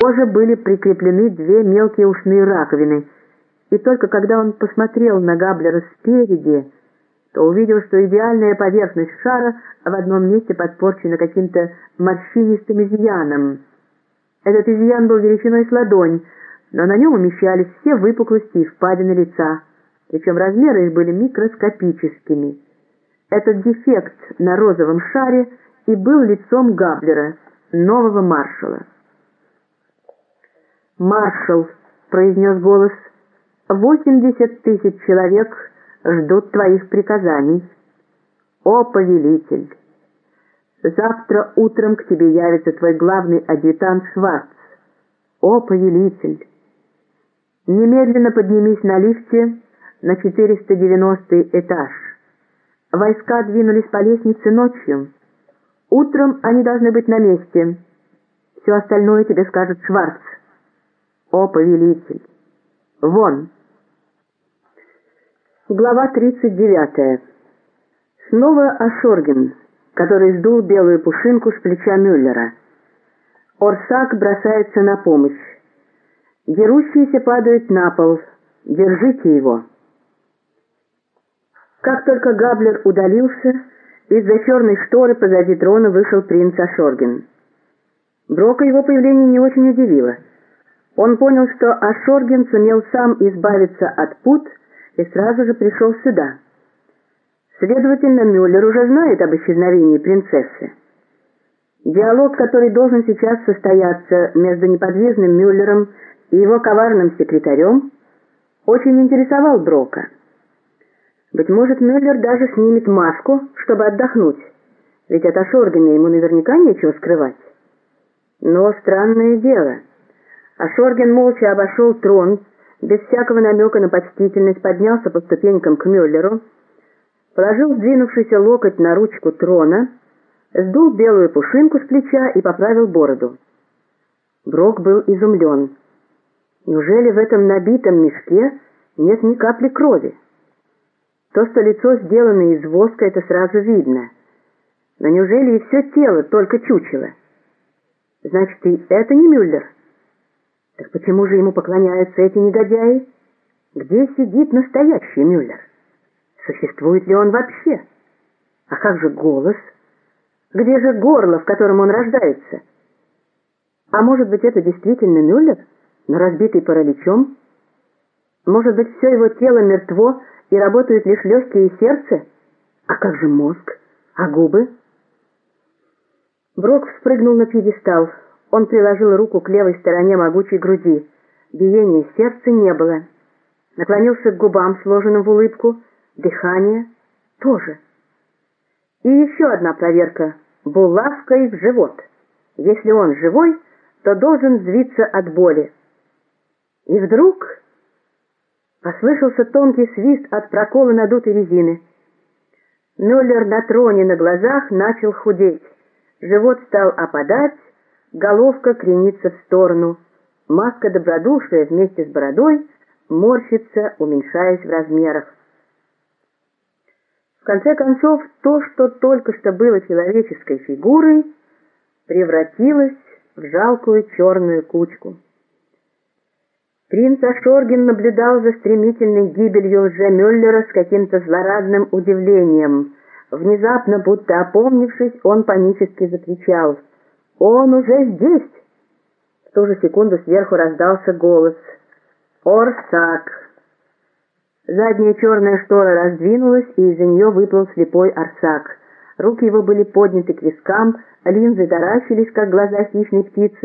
коже были прикреплены две мелкие ушные раковины, и только когда он посмотрел на Габлера спереди, то увидел, что идеальная поверхность шара в одном месте подпорчена каким-то морщинистым изъяном. Этот изъян был величиной с ладонь, но на нем умещались все выпуклости и впадины лица, причем размеры их были микроскопическими. Этот дефект на розовом шаре и был лицом Габлера, нового маршала. «Маршал», — произнес голос, — «восемьдесят тысяч человек ждут твоих приказаний. О, повелитель! Завтра утром к тебе явится твой главный адъютант Шварц. О, повелитель! Немедленно поднимись на лифте на 490 этаж. Войска двинулись по лестнице ночью. Утром они должны быть на месте. Все остальное тебе скажет Шварц. О, повелитель! Вон! Глава 39. Снова Ашорген, который сдул белую пушинку с плеча Мюллера. Орсак бросается на помощь. Дерущиеся падают на пол. Держите его. Как только Габлер удалился, из-за черной шторы позади трона вышел принц Ашорген. Брока его появление не очень удивило. Он понял, что Ашорген сумел сам избавиться от пут и сразу же пришел сюда. Следовательно, Мюллер уже знает об исчезновении принцессы. Диалог, который должен сейчас состояться между неподвижным Мюллером и его коварным секретарем, очень интересовал Брока. Быть может, Мюллер даже снимет маску, чтобы отдохнуть, ведь от Ашоргина ему наверняка нечего скрывать. Но странное дело. Ашорген молча обошел трон, без всякого намека на почтительность поднялся по ступенькам к Мюллеру, положил сдвинувшийся локоть на ручку трона, сдул белую пушинку с плеча и поправил бороду. Брок был изумлен. Неужели в этом набитом мешке нет ни капли крови? То, что лицо сделано из воска, это сразу видно. Но неужели и все тело только чучело? Значит, и это не Мюллер? Так почему же ему поклоняются эти негодяи? Где сидит настоящий Мюллер? Существует ли он вообще? А как же голос? Где же горло, в котором он рождается? А может быть, это действительно Мюллер, но разбитый параличом? Может быть, все его тело мертво и работают лишь легкие и сердце? А как же мозг? А губы? Брок вспрыгнул на пьедестал. Он приложил руку к левой стороне могучей груди. Биения сердца не было. Наклонился к губам, сложенным в улыбку. Дыхание тоже. И еще одна проверка. Булавкой в живот. Если он живой, то должен взвиться от боли. И вдруг послышался тонкий свист от прокола надутой резины. Мюллер на троне на глазах начал худеть. Живот стал опадать, головка кренится в сторону, маска добродушия вместе с бородой морщится, уменьшаясь в размерах. В конце концов, то, что только что было человеческой фигурой, превратилось в жалкую черную кучку. Принц Ашоргин наблюдал за стремительной гибелью лже-Мюллера с каким-то злорадным удивлением. Внезапно, будто опомнившись, он панически закричал — «Он уже здесь!» В ту же секунду сверху раздался голос. «Орсак!» Задняя черная штора раздвинулась, и из-за нее выплыл слепой Арсак. Руки его были подняты к вискам, линзы таращились, как глаза хищной птицы,